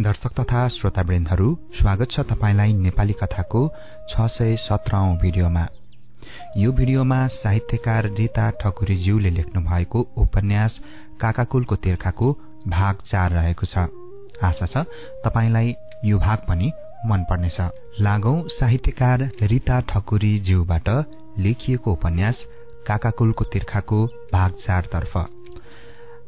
दर्शक तथा श्रोतावृन्दहरू स्वागत छ तपाईँलाई नेपाली कथाको छ सय सत्रौं भिडियोमा। यो भिडियोमा साहित्यकार रीता ठकुरीज्यूले लेख्नु भएको उपन्यास काकाकुलको तिर्खाको भाग चार रहेको छ। आशा छ तपाईँलाई यो भाग पनि मन पर्नेछ लागौं साहित्यकार रीता ठकुरीज्यूबाट लेखिएको उपन्यास काकाकुलको तिर्खाको भाग चारतर्फ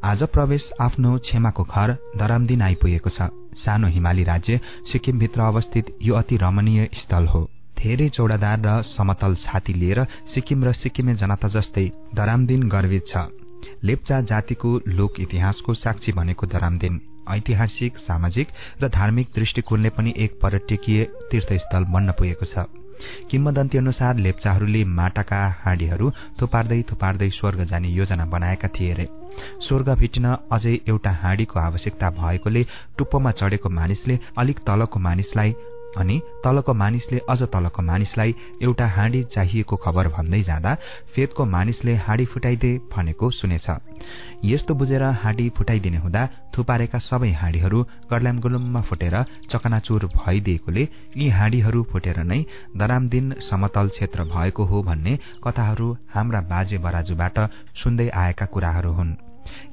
आज प्रवेश आफ्नो छेमाको घर दरामदिन आइपुगेको छ। सानो हिमाली राज्य सिक्किमभित्र अवस्थित यो अति रमणीय स्थल हो। धेरै चौडादार र समतल छाती लिएर सिक्किम र सिक्किमे जनता जस्तै दरामदिन गर्वित छ। लेप्चा जातिको लोक इतिहासको साक्षी बनेको दरामदिन। ऐतिहासिक सामाजिक र धार्मिक दृष्टिकोणले पनि एक पर्यटकीय तीर्थस्थल बन्न पुगेको छ। किम्बदन्ती अनुसार लेप्चाहरूले माटाका हाँडीहरू थुपार्दै थुपार्दै स्वर्ग जाने योजना बनाएका थिए रे। स्वर्ग भेटिन अझै एउटा हाँडीको आवश्यकता भएकोले टुप्पोमा चढेको मानिसले अलिक तलको मानिसलाई अनि तलको मानिसले अझ तलको मानिसलाई एउटा हाँडी चाहिएको खबर भन्दै जाँदा फेदको मानिसले हाँडी फुटाइदे भनेको सुनेछ। यस्तो बुझेर हाँडी फुटाइदिने हुँदा थुपारेका सबै हाँडीहरू गर्ल्याम गुलुममा फुटेर चकनाचुर भइदिएकोले यी हाँडीहरू फुटेर नै दरामदिन समतल क्षेत्र भएको हो भन्ने कथाहरू हाम्रा बाजे बराजुबाट सुन्दै आएका कुराहरू हुन्।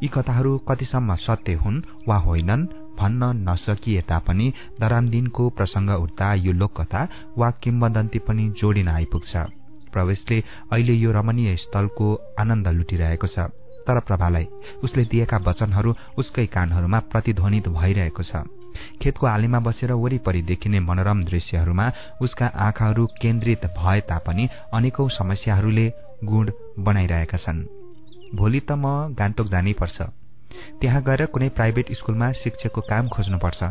यी कथाहरू कतिसम्म सत्य हुन् वा होइनन् भन्न नसकिए तापनि दरामदिनको प्रसंग उठ्दा यो लोककथा वा किम्बदन्ती पनि जोडिन आइपुग्छ। प्रवेशले अहिले यो रमणीय स्थलको आनन्द लुटिरहेको छ। तर प्रभालाई उसले दिएका वचनहरू उसकै कानहरूमा प्रतिध्वनित भइरहेको छ। खेतको आलीमा बसेर वरिपरि देखिने मनोरम दृश्यहरूमा उसका आँखाहरू केन्द्रित भए तापनि अनेकौं समस्याहरूले गुण बनाइरहेका छन्। भोलि त म गान्तोक जानै पर्छ त्यहाँ गएर कुनै प्राइभेट स्कूलमा शिक्षकको काम खोज्नुपर्छ।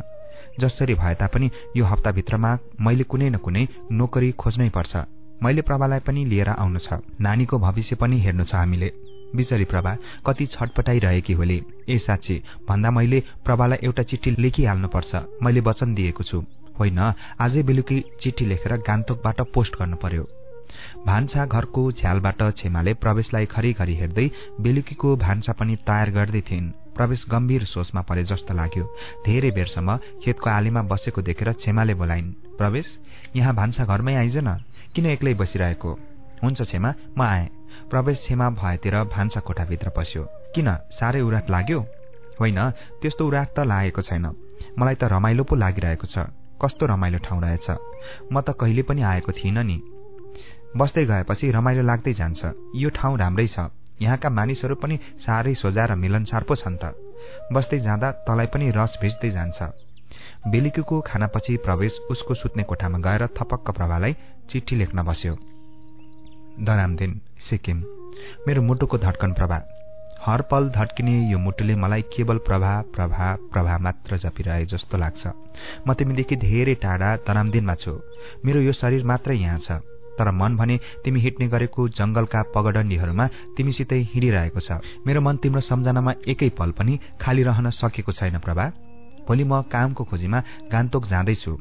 जसरी भए तापनि यो हप्ताभित्रमा मैले कुनै न कुनै नोकरी खोज्नै पर्छ मैले प्रभालाई पनि लिएर आउनु छ। नानीको भविष्य पनि हेर्नु छ हामीले। बिचरी प्रभा कति छटपटाइरहेकी होली। ए साँच्ची भन्दा मैले प्रभालाई एउटा चिठी लेखिहाल्नुपर्छ। मैले वचन दिएको छु। होइन आजै बेलुकी चिठी लेखेर गान्तोकबाट पोस्ट गर्नु पर्यो। भान्सा घरको झ्यालबाट छेमाले प्रवेशलाई घरिघरि हेर्दै बेलुकीको भान्सा पनि तयार गर्दै थिइन्। प्रवेश गम्भीर सोचमा परे जस्तो लाग्यो। धेरै बेरसम्म खेतको आलीमा बसेको देखेर छेमाले बोलाइन् प्रवेश यहाँ भान्सा घरमै आइज न किन एक्लै बसिरहेको? हुन्छ छेमा म आएँ प्रवेश छेमा भएतिर भान्सा कोठाभित्र पस्यो। किन साह्रै उराट लाग्यो? होइन त्यस्तो उराट त लागेको छैन। मलाई त रमाइलो पो लागिरहेको छ। कस्तो रमाइलो ठाउँ रहेछ? म त कहिले पनि आएको थिइनँ नि। बस्दै गएपछि रमाइलो लाग्दै जान्छ। यो ठाउँ राम्रै छ। यहाँका मानिसहरू पनि साह्रै सोझा र मिलनसार पो छन् त। बस्दै जाँदा तलाई पनि रस भिज्दै जान्छ। बेलुकीको खानापछि प्रवेश उसको सुत्ने कोठामा गएर थपक्क प्रभालाई चिठी लेख्न बस्यो। दरामदिन सिक्किम। मेरो मुटुको धड्कन प्रभा। हर पल धड्किने यो मुटुले मलाई केवल प्रभा प्रभा प्रभा मात्र जपिरहे जस्तो लाग्छ। म तिमीदेखि धेरै टाढा दरामदिनमा छु। मेरो यो शरीर मात्रै यहाँ छ। तर मन भने तिमी हिँड्ने गरेको जंगलका पगडण्डीहरूमा तिमीसितै हिँडिरहेको छ। मेरो मन तिम्रो सम्झनामा एकै पल पनि खाली रहन सकेको छैन प्रभा। भोलि म कामको खोजीमा गान्तोक जाँदैछु।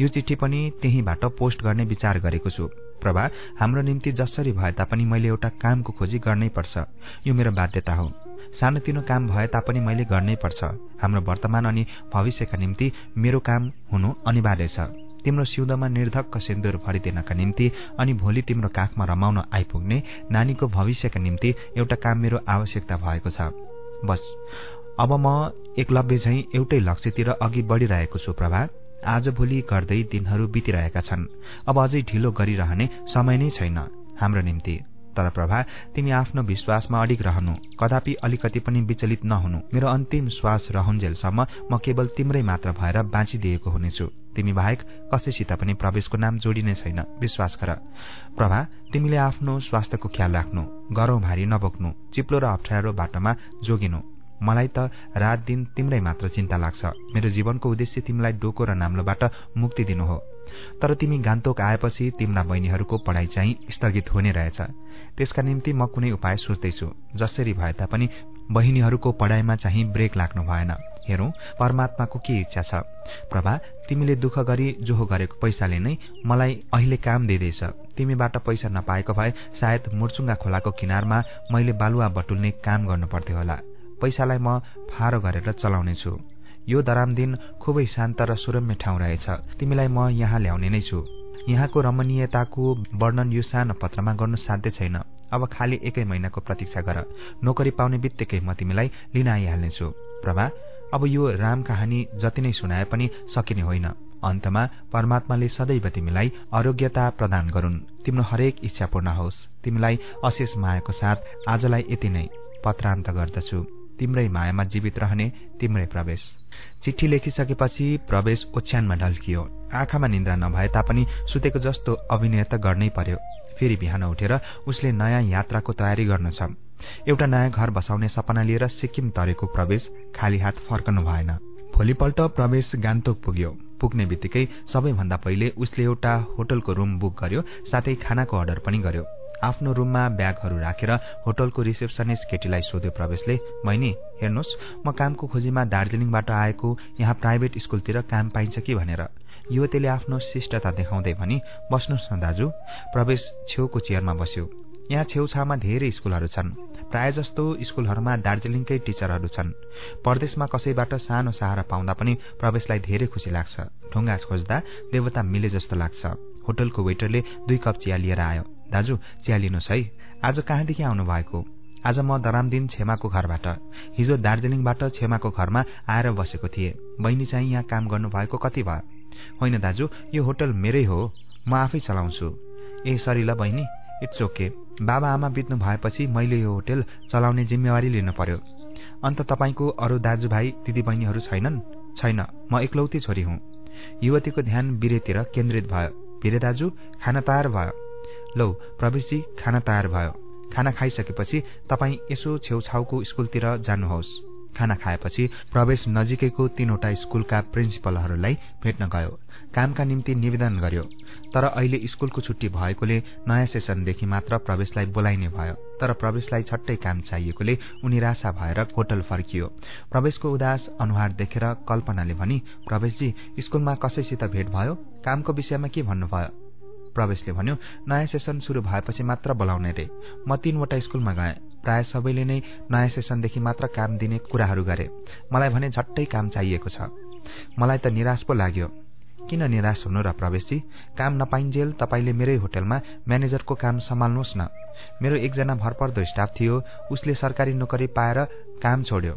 यो चिठी पनि त्यहीँबाट पोस्ट गर्ने विचार गरेको छु। प्रभा हाम्रो निम्ति जसरी भए तापनि मैले एउटा कामको खोजी गर्नै पर्छ। यो मेरो बाध्यता हो। सानोतिनो काम भए तापनि मैले गर्नै पर्छ। हाम्रो वर्तमान अनि भविष्यका निम्ति मेरो काम हुनु अनिवार्य छ। तिम्रो सिउँदोमा निर्धक्क सिन्दुर भरिदिनका निम्ति अनि भोलि तिम्रो काखमा रमाउन आइपुग्ने नानीको भविष्यका निम्ति एउटा काम मेरो आवश्यकता भएको छ। बस। अब म एकलव्य झैं एउटै लक्ष्यतिर अघि बढ़िरहेको छु प्रभा। आज भोलि गर्दै दिनहरू बितिरहेका छन्। अब अझै ढिलो गरिरहने समय नै छैन हाम्रो निम्ति। तर प्रभा तिमी आफ्नो विश्वासमा अडिग रहनु। कदापि अलिकति पनि विचलित नहुनु। मेरो अन्तिम श्वास रहन्जेलसम्म म केवल तिम्रै मात्र भएर बाँचिदिएको हुनेछु। तिमी बाहेक कसैसित पनि प्रवेशको नाम जोडिने छैन। विश्वास गर। प्रभा तिमीले आफ्नो स्वास्थ्यको ख्याल राख्नु गरौँ भारी नबोक्नु चिप्लो र अप्ठ्यारो बाटोमा जोगिनु। मलाई त रात दिन तिम्रै मात्र चिन्ता लाग्छ। मेरो जीवनको उद्देश्य तिमीलाई डोको र नाम्लोबाट मुक्ति दिनु हो। तर तिमी गान्तोक आएपछि तिम्रा बहिनीहरूको पढाइ चाहिँ स्थगित हुने रहेछ। त्यसका निम्ति म कुनै उपाय सोच्दैछु। जसरी भए तापनि बहिनीहरूको पढाइमा चाहिँ ब्रेक लाग्नु भएन। हेरौं परमात्माको के इच्छा छ? प्रभा तिमीले दुःख गरी जोहो गरेको पैसाले नै मलाई अहिले काम दिँदैछ। तिमीबाट पैसा नपाएको भए सायद मुर्चुङ्गा खोलाको किनारमा मैले बालुवा बटुल्ने काम गर्नु पर्थ्यो होला। पैसालाई म फारो गरेर चलाउनेछु। यो दराम दिन खुबै शान्त र सुरम्य ठाउँ रहेछ। तिमीलाई म यहाँ ल्याउने नै छु। यहाँको रमणीयताको वर्णन यो सानो पत्रमा गर्नु साध्य छैन। अब खालि एकै महिनाको प्रतीक्षा गर। नोकरी पाउने बित्तिकै म तिमीलाई लिन आइहाल्नेछु। प्रभा अब यो राम कहानी जति नै सुनाए पनि सकिने होइन। अन्तमा परमात्माले सदैव तिमीलाई आरोग्यता प्रदान गरून्। तिम्रो हरेक इच्छा पूर्ण होस्। तिमीलाई अशेष मायाको साथ आजलाई यति नै पत्रान्त गर्दछु। तिम्रै मायामा जीवित रहने तिम्रै प्रवेश। चिठी लेखिसकेपछि प्रवेश ओछ्यानमा ढल्कियो। आँखामा निन्द्रा नभए तापनि सुतेको जस्तो अभिनय त गर्नै पर्यो। फेरि बिहान उठेर उसले नयाँ यात्राको तयारी गर्न छ एउटा नयाँ घर बसाउने सपना लिएर सिक्किम तरेको प्रवेश खाली हात फर्कनु भएन। भोलिपल्ट प्रवेश गान्तोक पुग्यो। पुग्ने बित्तिकै सबैभन्दा पहिले उसले एउटा होटलको रूम बुक गर्यो साथै खानाको अर्डर पनि गर्यो। आफ्नो रूममा ब्यागहरू राखेर होटलको रिसेप्सनिस्ट केटीलाई सोध्यो प्रवेशले बहिनी हेर्नुहोस् म कामको खोजीमा दार्जिलिङबाट आएको यहाँ प्राइभेट स्कुलतिर काम पाइन्छ कि भनेर? युवतीले आफ्नो शिष्टता देखाउँदै भनी बस्नुहोस् न दाजु। प्रवेश छेउको चेयरमा बस्यो। यहाँ छेउछाउमा धेरै स्कुलहरू छन्। प्राय जस्तो स्कुलहरूमा दार्जिलिङकै टिचरहरू छन्। परदेशमा कसैबाट सानो सहारा पाउँदा पनि प्रवेशलाई धेरै खुसी लाग्छ। ढुङ्गा खोज्दा देवता मिले जस्तो लाग्छ। होटलको वेटरले दुई कप चिया लिएर आयो। दाजु चिया लिनुहोस् है। आज कहाँदेखि आउनु भएको आज म दरामदिन छेमाको घरबाट। हिजो दार्जिलिङबाट छेमाको घरमा आएर बसेको थिएँ। बहिनी चाहिँ यहाँ काम गर्नुभएको कति भयो? होइन दाजु यो होटल मेरै हो। म आफै चलाउँछु। ए सरी ल बहिनी। It's okay. बाबा आमा बित्नु भएपछि मैले यो होटेल चलाउने जिम्मेवारी लिनु पर्यो। अन्त तपाईँको अरू दाजुभाइ दिदीबहिनीहरू छैनन्? छैन। म एक्लौती छोरी हुँ। युवतीको ध्यान बिरेतिर केन्द्रित भयो। भिरे दाजु खाना तयार भयो। लौ प्रवेशजी खाना तयार भयो। खाना खाइसकेपछि तपाईँ यसो छेउछाउको स्कुलतिर जानुहोस्। खाना खाएपछि प्रवेश नजिकैको तीनवटा स्कुलका प्रिन्सिपलहरूलाई भेट्न गयो। कामका निम्ति निवेदन गर्यो। तर अहिले स्कुलको छुट्टी भएकोले नयाँ सेसनदेखि मात्र प्रवेशलाई बोलाइने भयो। तर प्रवेशलाई छट्टै काम चाहिएकोले उनी राशा भएर होटल फर्कियो। प्रवेशको उदास अनुहार देखेर कल्पनाले भनी प्रवेशजी स्कुलमा कसैसित भेट भयो? कामको विषयमा के भन्नुभयो? प्रवेशले भन्यो नयाँ सेसन शुरू भएपछि मात्र बोलाउने रे। म तीनवटा स्कुलमा गएँ। प्राय सबैले नै नयाँ सेसनदेखि मात्र काम दिने कुराहरू गरे। मलाई भने झट्टै काम चाहिएको छ। मलाई त निराश पो लाग्यो। किन निराश हुनु र प्रवेशजी काम नपाइन्जेल तपाईँले मेरै होटलमा म्यानेजरको काम सम्हाल्नुहोस् न। मेरो एकजना भरपर्दो स्टाफ थियो उसले सरकारी नोकरी पाएर काम छोड्यो।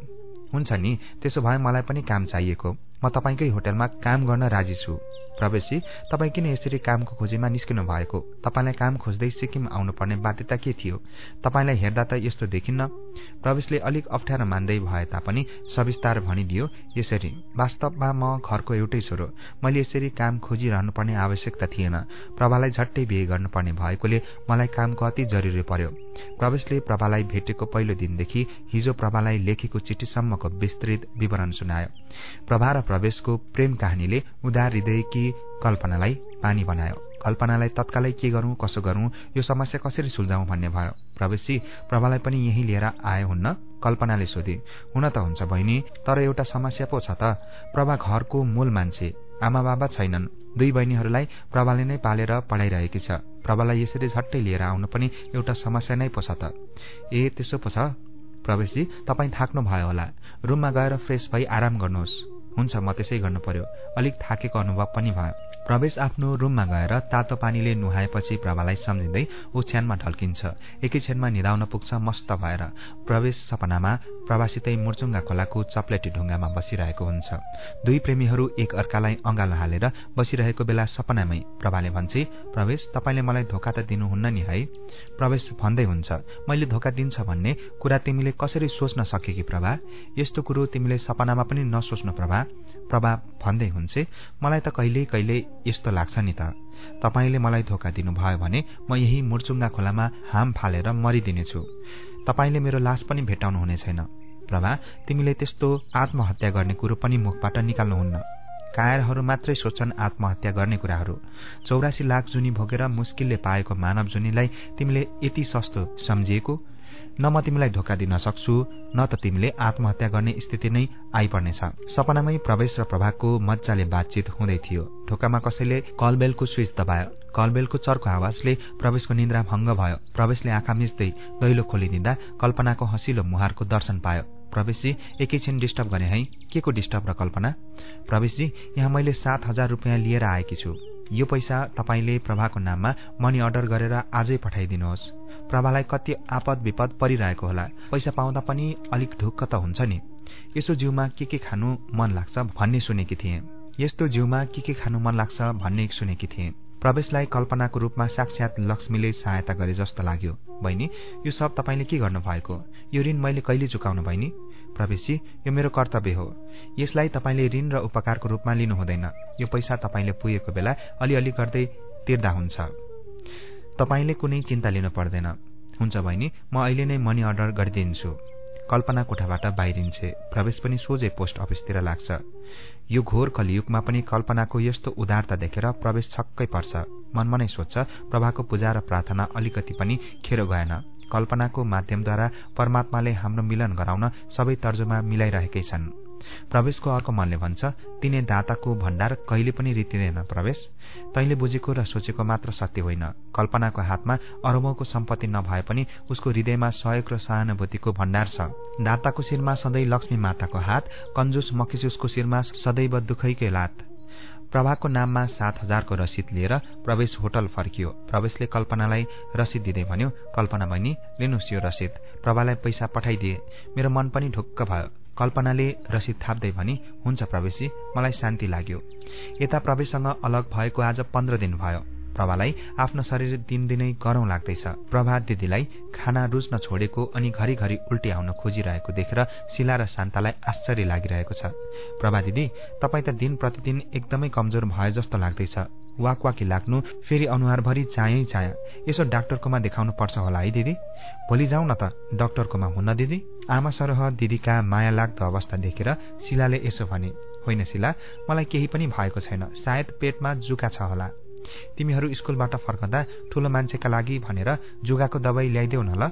हुन्छ नि त्यसो भए मलाई पनि काम चाहिएको। म तपाईँकै होटलमा काम गर्न राजी छु। प्रवेशजी तपाईँ किन यसरी कामको खोजीमा निस्किनु भएको? तपाईँलाई काम खोज्दै सिक्किम आउनुपर्ने बाध्यता के थियो? तपाईँलाई हेर्दा त यस्तो देखिन्न। प्रवेशले अलिक अप्ठ्यारो मान्दै भए तापनि सविस्तार भनिदियो यसरी वास्तवमा म घरको एउटै छोरो। मैले यसरी काम खोजिरहनुपर्ने आवश्यकता थिएन। प्रभालाई झट्टै बिहे गर्नुपर्ने भएकोले मलाई कामको अति जरुरी पर्यो। प्रवेशले प्रभालाई भेटेको पहिलो दिनदेखि हिजो प्रभालाई लेखेको चिठीसम्मको विस्तृत विवरण सुनायो। प्रभा र प्रवेशको प्रेम कहानीले उदार हृदयकी कल्पनालाई पानी बनायो। कल्पनालाई तत्कालै के गरौं कसो गरौं यो समस्या कसरी सुल्झाउँ भन्ने भयो। प्रवेशजी प्रभालाई पनि यही लिएर आए हुन्न कल्पनाले सोधे। हुन त हुन्छ बहिनी तर एउटा समस्या पो छ त। प्रभा घरको मूल मान्छे आमा बाबा छैनन्। दुई बहिनीहरूलाई प्रभाले नै पालेर पढाइरहेकी छ। प्रभालाई यसरी झट्टै लिएर आउनु पनि एउटा समस्या नै पो छ त। ए त्यसो पो छ। प्रवेशजी तपाईँ थाक्नु भयो होला। रूममा गएर फ्रेस भई आराम गर्नुहोस्। हुन्छ म त्यसै गर्नु पर्यो। अलिक थाकेको अनुभव पनि भयो। प्रवेश आफ्नो रूममा गएर तातो पानीले नुहाएपछि प्रभालाई सम्झिँदै ओछ्यानमा ढल्किन्छ। एकैछिनमा निधाउन पुग्छ मस्त भएर। प्रवेश सपनामा प्रवासितै मुर्चुङ्गा खोलाको चप्लेटी ढुङ्गामा बसिरहेको हुन्छ। दुई प्रेमीहरू एक अर्कालाई अँगालो हालेर बसिरहेको बेला सपनामै प्रभाले भन्छे प्रवेश तपाईँले मलाई धोका त दिनुहुन्न नि है? प्रवेश भन्दै हुन्छ मैले धोका दिन्छ भन्ने कुरा तिमीले कसरी सोच्न सके कि प्रभा? यस्तो कुरो तिमीले सपनामा पनि नसोच्नु प्रभा। प्रभा भन्दै हुन्छ मलाई त कहिल्यै कहिल्यै यस्तो लाग्छ नि त। तपाईँले मलाई धोका दिनुभयो भने म यही मुर्चुङ्गा खोलामा हाम फालेर मरिदिनेछु। तपाईँले मेरो लास पनि भेटाउनु हुने छैन। प्रभा तिमीले त्यस्तो आत्महत्या गर्ने कुरो पनि मुखबाट निकाल्नुहुन्न। कायरहरू मात्रै सोच्छन् आत्महत्या गर्ने कुराहरू। चौरासी लाख जुनी भोगेर मुस्किलले पाएको मानव जुनीलाई तिमीले यति सस्तो सम्झिएको? न म तिमीलाई धोका दिन सक्छु न त तिमीले आत्महत्या गर्ने स्थिति नै आइपर्नेछ। सपनामै प्रवेश र प्रभागको मजाले बातचित हुँदै थियो। ढोकामा कसैले कलबेलको स्विच दबायो। कलबेलको चर्को आवाजले प्रवेशको निन्द्रा भङ्ग भयो। प्रवेशले आँखा मिच्दै दैलो खोलिदिँदा कल्पनाको हँसिलो मुहारको दर्शन पायो। प्रवेशजी एकैछिन डिस्टर्ब गरे है? के को डिस्टर्ब र कल्पना? प्रवेशजी यहाँ मैले सात हजार रुपियाँ लिएर आएकी छु। यो पैसा तपाईँले प्रभाको नाममा मनी अर्डर गरेर आजै पठाइदिनुहोस्। प्रभालाई कति आपद विपद परिरहेको होला। पैसा पाउँदा पनि अलिक ढुक्क त हुन्छ नि। यसो जिउमा के के खानु मन लाग्छ भन्ने सुनेकी थिएँ। यस्तो जिउमा के के खानु मन लाग्छ भन्ने सुनेकी थिएँ। प्रवेशलाई कल्पनाको रूपमा साक्षात लक्ष्मीले सहायता गरे जस्तो लाग्यो। बहिनी यो सब तपाईँले के गर्नु भएको यो ऋण मैले कहिले चुकाउनु बहिनी? प्रवेशजी यो मेरो कर्तव्य हो। यसलाई तपाईँले ऋण र उपकारको रूपमा लिनु हुँदैन। यो पैसा तपाईँले पुगेको बेला अलिअलि गर्दै तिर्दा हुन्छ। तपाईँले कुनै चिन्ता लिनु पर्दैन। हुन्छ बहिनी म अहिले नै मनी अर्डर गरिदिन्छु। कल्पना कोठाबाट बाहिरिन्छे। प्रवेश पनि सोझै पोस्ट अफिसतिर लाग्छ। यो घोर कलियुगमा पनि कल्पनाको यस्तो उदारता देखेर प्रवेश छक्कै पर्छ। मनमा नै सोध्छ प्रभाको पूजा र प्रार्थना अलिकति पनि खेरो गएन कल्पनाको माध्यमद्वारा परमात्माले हाम्रो मिलन गराउन सबै तर्जुमा मिलाइरहेकै छन्। प्रवेशको अर्को मनले भन्छ तिने दाताको भण्डार कहिले पनि रितिँदैन प्रवेश। तैँले बुझेको र सोचेको मात्र सत्य होइन। कल्पनाको हातमा अरबौंको सम्पत्ति नभए पनि उसको हृदयमा सहयोग र सहानुभूतिको भण्डार छ। दाताको शिरमा सधैँ लक्ष्मी माताको हात कन्जुस मखिसुसको शिरमा सदैव दुखैकै लात। प्रभाको नाममा सात हजारको रसिद लिएर प्रवेश होटल फर्कियो। प्रवेशले कल्पनालाई रसिद दिँदै भन्यो कल्पना बहिनी लिनुहोस् यो रसिद। प्रभालाई पैसा पठाइदिए। मेरो मन पनि ढुक्क भयो। कल्पनाले रसिद थाप्दै भनी हुन्छ प्रवेशी मलाई शान्ति लाग्यो। यता प्रवेशसँग अलग भएको आज पन्ध्र दिन भयो। प्रभालाई आफ्नो शरीर दिनदिनै गरौं लाग्दैछ। प्रभा दिदीलाई खाना रुच्न छोडेको अनि घरिघरि उल्टी आउन खोजिरहेको देखेर शिला र शान्तालाई आश्चर्य लागिरहेको छ। प्रभा दिदी तपाईँ त दिन प्रतिदिन एकदमै कमजोर भए जस्तो लाग्दैछ। वाकवाकी लाग्नु फेरि अनुहारभरि चायै चाया। यसो डाक्टरकोमा देखाउनु पर्छ होला है दिदी? भोलि जाउँ न त डाक्टरकोमा हुन्न दिदी? आमा सरह दिदीका माया लाग्दो अवस्था देखेर शिलाले यसो भने होइन शिला मलाई केही पनि भएको छैन सायद पेटमा जुका छ होला। तिमीहरू स्कुलबाट फर्कँदा ठूलो मान्छेका लागि भनेर जुगाको दबाई ल्याइदेऊ न ल।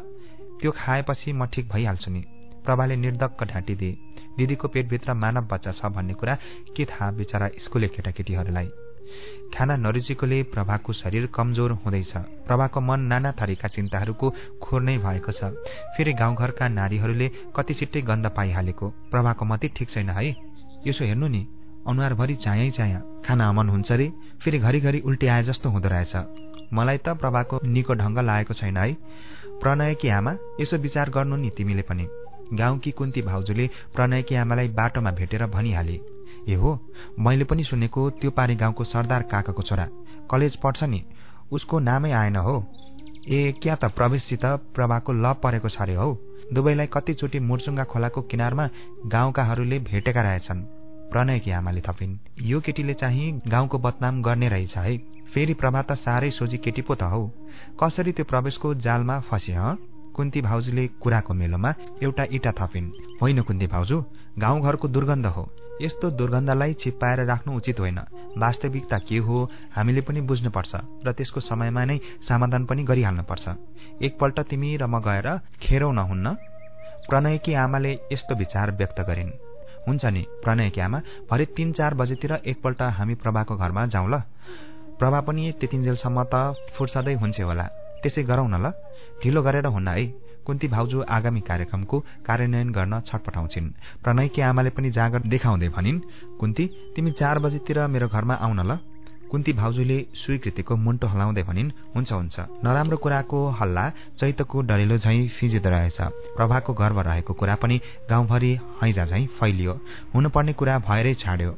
त्यो खाएपछि म ठिक भइहाल्छु नि। प्रभाले निर्धक्क ढाँटिदिए दिदीको पेटभित्र मानव बच्चा छ भन्ने कुरा के थाहा बिचरा स्कुले केटाकेटीहरूलाई? खाना नरुचिकोले प्रभाको शरीर कमजोर हुँदैछ। प्रभाको मन नाना थरीका चिन्ताहरूको खोर नै भएको छ। फेरि गाउँघरका नारीहरूले कति छिट्टै गन्ध पाइहालेको। प्रभाको मती ठिक छैन है। यसो हेर्नु नि अनुहारभरि चायै चाया। खाना अमन हुन्छ रे। फेरि घरिघरि उल्टी आए जस्तो हुँदो रहेछ। मलाई त प्रभाको निको ढङ्ग लागेको छैन है। प्रणयकी आमा? यसो विचार गर्नु नि तिमीले पनि। गाउँकी कुन्ती भाउजूले प्रणयकी आमालाई बाटोमा भेटेर भनिहाले। ए हो? मैले पनि सुनेको त्यो पारी गाउँको सरदार काकाको छोरा। कलेज पढ्छ नि। उसको नामै आएन हो। ए क्या त प्रवेशसित प्रभाको लभ परेको छ अरे हौ। दुवैलाई कतिचोटि मुर्चुङ्गा खोलाको किनारमा गाउँकाहरूले भेटेका रहेछन्। प्रणयकी आमाले थपिन्। यो केटीले चाहिँ गाउँको बदनाम गर्ने रहेछ है। फेरि प्रभा त साह्रै सोझी केटी पो त हौ। कसरी त्यो प्रवेशको जालमा फसे ह? कुन्ती भाउजूले कुराको मेलोमा एउटा इटा थपिन्। होइन कुन्ती भाउजू गाउँघरको दुर्गन्ध हो। यस्तो दुर्गन्धलाई छिप्पाएर राख्नु उचित होइन। वास्तविकता के हो हामीले पनि बुझ्नुपर्छ र त्यसको समयमा नै समाधान पनि गरिहाल्नुपर्छ। एकपल्ट तिमी र म गएर खेरौ नहुन्न। प्रणयकी आमाले यस्तो विचार व्यक्त गरिन्। हुन्छ नि प्रणयकी आमा भरे तीन चार बजेतिर एकपल्ट हामी प्रभाको घरमा जाउँ ल। प्रभा पनि त्यतिन्जेलसम्म त फुर्सदै हुन्छ होला। त्यसै गरौँ न ल। ढिलो गरेर हुन्न है। कुन्ती भाउजू आगामी कार्यक्रमको कार्यान्वयन गर्न छटपटाउँछिन् प्रणयकी आमाले पनि जागर देखाउँदै भनिन् कुन्ती तिमी चार बजीतिर मेरो घरमा आउन ल। कुन्ती भाउजूले स्वीकृतिको मुन्टो हलाउँदै भनिन् हुन्छ हुन्छ। नराम्रो कुराको हल्ला चैतको डरेलो झैँ फिजिँदो रहेछ। प्रभाको गर्व रहेको कुरा पनि गाउँभरि हैजा झैँ फैलियो। हुनुपर्ने कुरा भएरै छाड्यो।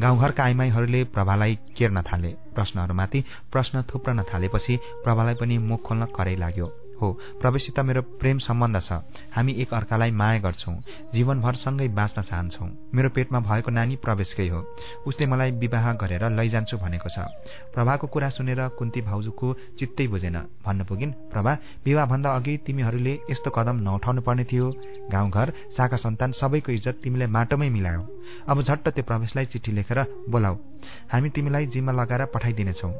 गाउँघरका आइमाईहरूले प्रभालाई केर्न थाले। प्रश्नहरूमाथि प्रश्न थुप्रन थालेपछि प्रभालाई पनि मुख खोल्न करै लाग्यो। हो। प्रवेशित मेरो प्रेम सम्बन्ध छ। हामी एक अर्कालाई माया गर्छौं। जीवनभर सँगै बाँच्न चाहन्छौ। मेरो पेटमा भएको नानी प्रवेशकै हो। उसले मलाई विवाह गरेर लैजान्छु भनेको छ। प्रभाको कुरा सुनेर कुन्ती भाउजूको चित्तै बुझेन। भन्न पुगिन् प्रभा विवाहभन्दा अघि तिमीहरूले यस्तो कदम नउठाउनु पर्ने थियो। गाउँघर शाखा सन्तान सबैको इज्जत तिमीले माटोमै मिलायो। अब झट्ट त्यो प्रवेशलाई चिठी लेखेर बोलाऊ। हामी तिमीलाई जिम्मा लगाएर पठाइदिनेछौ।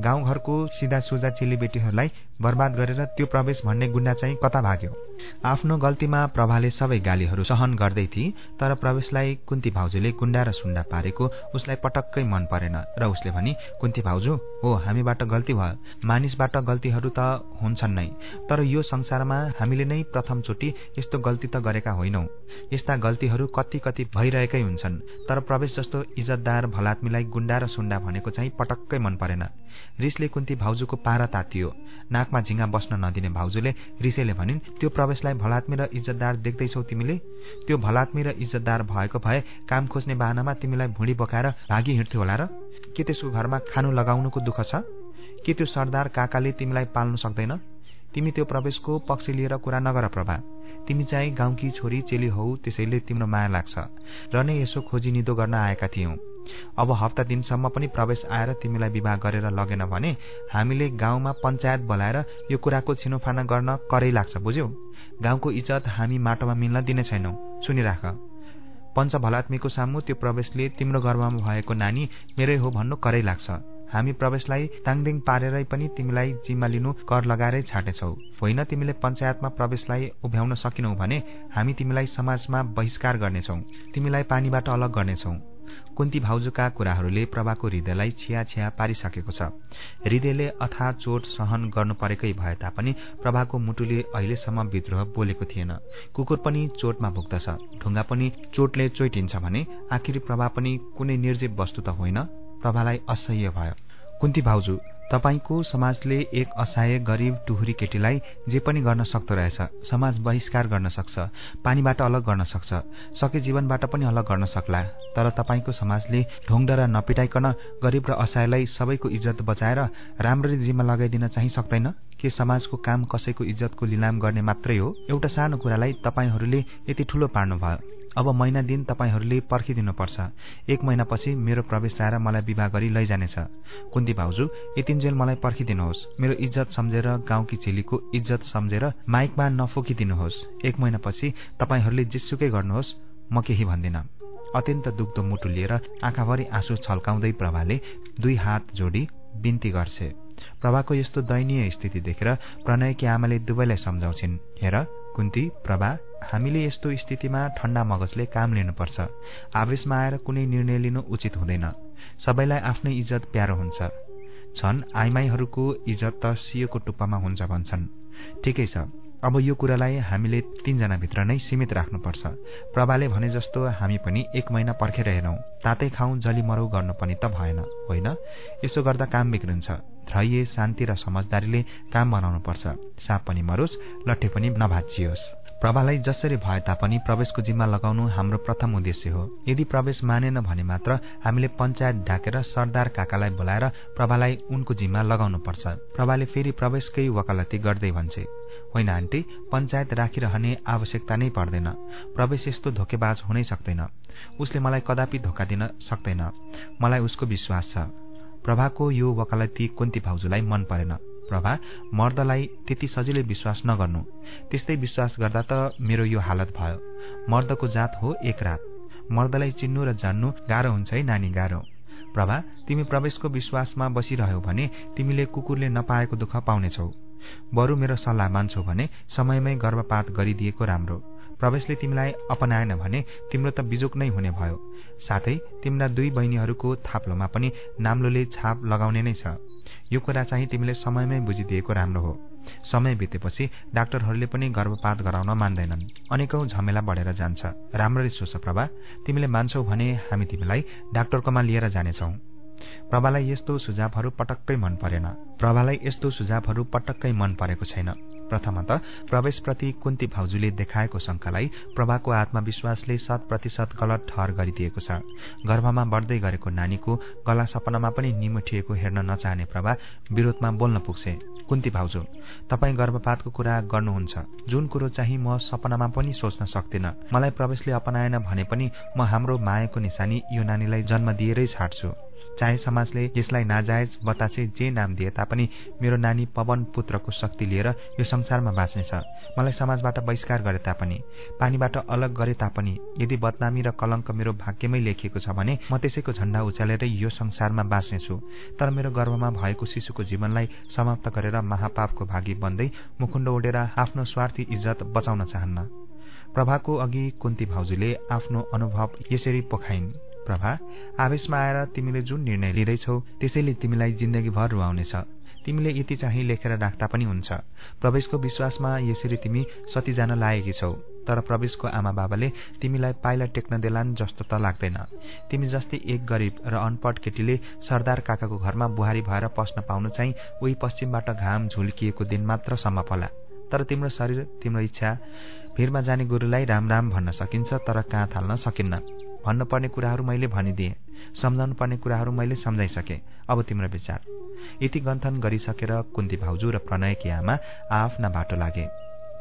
गाउँघरको सिधा सुजा चेलीबेटीहरूलाई बर्बाद गरेर त्यो प्रवेश भन्ने गुन्डा चाहिँ कता भाग्यो? आफ्नो गल्तीमा प्रभाले सबै गालीहरू सहन गर्दै थिए तर प्रवेशलाई कुन्ती भाउजूले गुन्डा र सुन्डा पारेको उसलाई पटक्कै मन परेन र उसले भनी कुन्ती भाउजू हो हामीबाट गल्ती भयो। मानिसबाट गल्तीहरू त हुन्छन् नै तर यो संसारमा हामीले नै प्रथमचोटि यस्तो गल्ती त गरेका होइनौ। यस्ता गल्तीहरू कति कति भइरहेकै हुन्छन् तर प्रवेश जस्तो इज्जतदार भलात्मीलाई गुण्डा र सुण्डा भनेको चाहिँ पटक्कै मन परेन। रिसले कुन्ती भाउजूको पारा तातियो। नाकमा झिङ्गा बस्न नदिने भाउजूले रिसेले भनिन् त्यो प्रवेशलाई भलात्मी र इज्जतदार देख्दैछौ तिमीले? त्यो भलात्मी र इज्जतदार भएको भए काम खोज्ने बाहनामा तिमीलाई भुँडी बोकाएर भागी हिँड्थ्यो होला र? के त्यसको घरमा खानु लगाउनुको दुःख छ? के त्यो सरदार काकाले तिमीलाई पाल्नु सक्दैन? तिमी त्यो प्रवेशको पक्ष लिएर कुरा नगर प्रभा। तिमी चाहिँ गाउँकी छोरी चेली हौ त्यसैले तिम्रो माया लाग्छ। र नै यसो खोजी निदो गर्न आएका थियौं। अब हप्ता दिनसम्म पनि प्रवेश आएर तिमीलाई विवाह गरेर लगेन भने हामीले गाउँमा पञ्चायत बोलाएर यो कुराको छिनोफाना गर्न करै लाग्छ बुझ्यौ? गाउँको इज्जत हामी माटोमा मिल्न दिने छैनौ। सुनिराख पञ्च भलात्मीको सामु त्यो प्रवेशले तिम्रो गर्भमा भएको नानी मेरै हो भन्नु करै लाग्छ। हामी प्रवेशलाई ताङदिङ पारेरै पनि तिमीलाई जिम्मा लिनु कर लगाएरै छाटेछौ। होइन तिमीले पञ्चायतमा प्रवेशलाई उभ्याउन सकिनौ भने हामी तिमीलाई समाजमा बहिष्कार गर्नेछौ। तिमीलाई पानीबाट अलग गर्नेछौ। कुन्ती भाउजूका कुराहरूले प्रभाको हृदयलाई छिया छिया पारिसकेको छ। हृदयले अथा चोट सहन गर्नु परेकै भए तापनि प्रभाको मुटुले अहिलेसम्म विद्रोह बोलेको थिएन। कुकुर पनि चोटमा भुक्दछ। ढुङ्गा पनि चोटले चोइटिन्छ भने आखिरी प्रभा पनि कुनै निर्जीव वस्तु त होइन। प्रभालाई असह्य भयो। कुन्ती भाउजू तपाईँको समाजले एक असहाय गरिब टुहुरी केटीलाई जे पनि गर्न सक्दो रहेछ समाज बहिष्कार गर्न सक्छ पानीबाट अलग गर्न सक्छ सके जीवनबाट पनि अलग गर्न सक्ला तर तपाईँको समाजले ढोङडरा नपिटाइकन गरिब र असहायलाई सबैको इज्जत बचाएर राम्ररी जिम्मा लगाइदिन चाहिँ सक्दैन? के समाजको काम कसैको इज्जतको लिलाम गर्ने मात्रै हो? एउटा सानो कुरालाई तपाईँहरूले यति ठूलो पार्नुभयो। अब महिना दिन तपाईँहरूले पर्खिदिनुपर्छ। एक महिनापछि मेरो प्रवेश आएर मलाई विवाह गरी लैजानेछ। कुन्ती भाउजू यतिन्जेल मलाई पर्खिदिनुहोस्। मेरो इज्जत सम्झेर गाउँकी चेलीको इज्जत सम्झेर माइकमा नफोकिदिनुहोस्। एक महिनापछि तपाईँहरूले जेसुकै गर्नुहोस् म केही भन्दिनँ। अत्यन्त दुग्ध मुटु लिएर आँखाभरि आँसु छल्काउँदै प्रभाले दुई हात जोडी बिन्ती गर्छे। प्रभाको यस्तो दयनीय स्थिति देखेर प्रणयकी आमाले दुवैलाई सम्झाउँछिन्। हेर कुन्ती प्रभा हामीले यस्तो स्थितिमा ठण्डा मगजले काम लिनुपर्छ। आवेशमा आएर कुनै निर्णय लिनु उचित हुँदैन। सबैलाई आफ्नै इज्जत प्यारो हुन्छ। छन् आइमाईहरूको इज्जत त सियोको टुप्पामा हुन्छ भन्छन्। ठिकै छ अब यो कुरालाई हामीले तीनजनाभित्र नै सीमित राख्नुपर्छ। प्रभाले भने जस्तो हामी पनि एक महिना पर्खेर हेरौँ। तातै खाउँ जली मरौ गर्नु पनि त भएन होइन? यसो गर्दा काम बिग्रिन्छ। धैर्य शान्ति र समझदारीले काम बनाउनुपर्छ। साप पनि मरोस् लट्ठे पनि नभाचियोस्। प्रभालाई जसरी भए तापनि प्रवेशको जिम्मा लगाउनु हाम्रो प्रथम उद्देश्य हो। यदि प्रवेश मानेन भने मात्र हामीले पञ्चायत ढाकेर सरदार काकालाई बोलाएर प्रभालाई उनको जिम्मा लगाउनुपर्छ। प्रभाले फेरि प्रवेशकै वकालती गर्दै भन्छे होइन आन्टी पञ्चायत राखिरहने आवश्यकता नै पर्दैन। प्रवेश यस्तो धोकेबाज हुनै सक्दैन। उसले मलाई कदापि धोका दिन सक्दैन। मलाई उसको विश्वास छ। प्रभाको यो वकालती कुन्ती भाउजूलाई मन परेन। प्रभा मर्दलाई त्यति सजिलै विश्वास नगर्नु। त्यस्तै विश्वास गर्दा त मेरो यो हालत भयो। मर्दको जात हो एक रात। मर्दलाई चिन्नु र जान्नु गाह्रो हुन्छ है नानी गाह्रो। प्रभा तिमी प्रवेशको विश्वासमा बसिरह्यौ भने तिमीले कुकुरले नपाएको दुःख पाउनेछौ। बरु मेरो सल्लाह मान्छौ भने समयमै गर्भपात गरिदिएको राम्रो। प्रवेशले तिमीलाई अपनाएन भने तिम्रो त बिजोक नै हुने भयो। साथै तिम्रा दुई बहिनीहरूको थाप्लोमा पनि नाम्लोले छाप लगाउने नै छ। यो कुरा चाहिँ तिमीले समयमै बुझिदिएको राम्रो हो। समय बितेपछि डाक्टरहरूले पनि गर्भपात गराउन मान्दैनन्। अनेकौं झमेला बढेर जान्छ। राम्ररी सोच प्रभा तिमीले मान्छौ भने हामी तिमीलाई डाक्टरकोमा लिएर जानेछौ। प्रभालाई यस्तो सुझावहरू पटक्कै मन परेन। प्रभालाई यस्तो सुझावहरू पटक्कै मन परेको छैन। प्रथमत प्रवेशप्रति कुन्ती भाउजूले देखाएको शंकालाई प्रभाको आत्मविश्वासले शत प्रतिशत गलत ठहर गरिदिएको छ। गर्भमा बढ्दै गरेको नानीको गला सपनामा पनि निमुठिएको हेर्न नचाहने प्रभा विरोधमा बोल्न पुग्छे। कुन्ती भाउजू तपाईँ गर्भपातको कुरा गर्नुहुन्छ। जुन कुरो चाहिँ म सपनामा पनि सोच्न सक्दिन। मलाई प्रवेशले अपनाएन भने पनि म हाम्रो मायाको निशानी यो नानीलाई जन्म दिएरै छाड्छु। चाहे समाजले यसलाई नाजायज बतासे जे नाम दिए तापनि मेरो नानी पवन पुत्रको शक्ति लिएर यो संसारमा बाँच्नेछ। मलाई समाजबाट बहिष्कार गरे तापनि पानीबाट अलग गरे तापनि यदि बदनामी र कलङ्क मेरो भाग्यमै लेखिएको छ भने म त्यसैको झण्डा उचालेर यो संसारमा बाँच्नेछु। तर मेरो गर्भमा भएको शिशुको जीवनलाई समाप्त गरेर महापापको भागी बन्दै मुखुण्ड ओडेर आफ्नो स्वार्थी इज्जत बचाउन चाहन्न। प्रभाको अघि कुन्ती भाउजूले आफ्नो अनुभव यसरी पोखाइन्। प्रभा आवेशमा आएर तिमीले जुन निर्णय लिँदैछौ त्यसैले तिमीलाई जिन्दगीभर रुवाउनेछ। तिमीले यति चाहिँ लेखेर राख्दा पनि हुन्छ। प्रवेशको विश्वासमा यसरी तिमी सती जान लागेकी छौ तर प्रवेशको आमा बाबाले तिमीलाई पाइला टेक्न देलान् जस्तो त लाग्दैन। तिमी जस्तै एक गरिब र अनपढ केटीले सरदार काकाको घरमा बुहारी भएर पस्न पाउनु चाहिँ उही पश्चिमबाट घाम झुल्किएको दिन मात्र सम्भव होला। तर तिम्रो शरीर तिम्रो इच्छा भिरमा जाने गुरुलाई राम राम भन्न सकिन्छ तर कहाँ थाल्न सकिन्न? भन्नुपर्ने कुराहरू मैले भनिदिएँ सम्झाउनु पर्ने कुराहरू मैले सम्झाइसकेँ। अब तिम्रो विचार। यति गन्थन गरिसकेर कुन्ती भाउजू र प्रणयकी आमा आफ्ना बाटो लागे।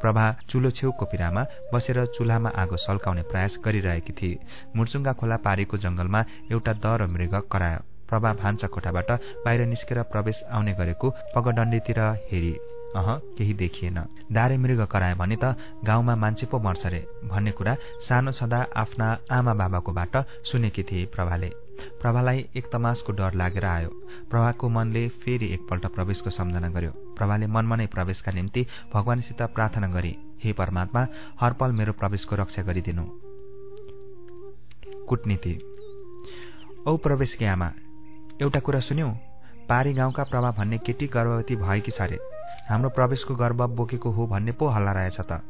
प्रभा चुलो छेउको पिरामा बसेर चुल्हामा आगो सल्काउने प्रयास गरिरहेकी थिए। मुर्चुङ्गा खोला पारेको जंगलमा एउटा दर मृग करायो। प्रभा भान्सा कोठाबाट बाहिर निस्केर प्रवेश आउने गरेको पगडण्डीतिर हेरी। अह केही देखिएन। दारे मृग करायो भने त गाउँमा मान्छे पो मर्छ रे भन्ने कुरा सानो छँदा आफ्ना आमा बाबाकोबाट सुनेकी थिए प्रभाले। प्रभालाई एक तमासको डर लागेर आयो। प्रभाको मनले फेरि एकपल्ट प्रवेशको सम्झना गर्यो। प्रभाले मनमा नै प्रवेशका निम्ति भगवानसित प्रार्थना गरे हे परमात्मा हरपल मेरो प्रवेशको रक्षा गरिदिनु। कुटनीति। औ प्रवेशकी आमा एउटा कुरा सुन्यौ? पारी गाउँका प्रभा भन्ने केटी गर्भवती भएकी छ अरे हाम्रो प्रवेशको गर्भ बोकेको हो भन्ने पो हल्ला रहेछ त।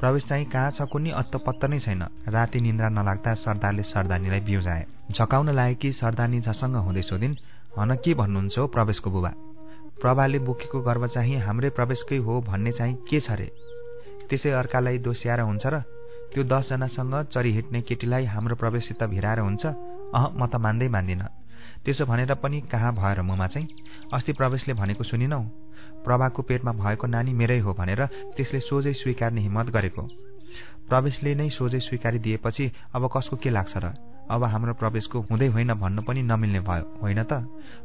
प्रवेश चाहिँ कहाँ छ कुनै अत्त पत्त नै छैन। राति निन्द्रा नलाग्दा सरदारले सरदानीलाई बिउजाए। झकाउन कि सरदानी झसङ्ग हुँदै सोधिन् हन के भन्नुहुन्छ हो प्रवेशको बुबा? प्रभाले बोकेको गर्व चाहिँ हाम्रै प्रवेशकै हो भन्ने चाहिँ के छ रे? त्यसै अर्कालाई दोस्याएर हुन्छ र? त्यो दसजनासँग चरी हिँड्ने केटीलाई हाम्रो प्रवेशसित भिराएर हुन्छ? अह म त मान्दै मान्दिनँ। त्यसो भनेर पनि कहाँ भएर मुमा चाहिँ? अस्ति प्रवेशले भनेको सुनिनौ। प्रभाको पेटमा भएको नानी मेरै हो भनेर त्यसले सोझै स्वीकार्ने हिम्मत गरेको। प्रवेशले नै सोझै स्वीकारिदिएपछि अब कसको के लाग्छ र? अब हाम्रो प्रवेशको हुँदै होइन भन्नु पनि नमिल्ने भयो होइन त?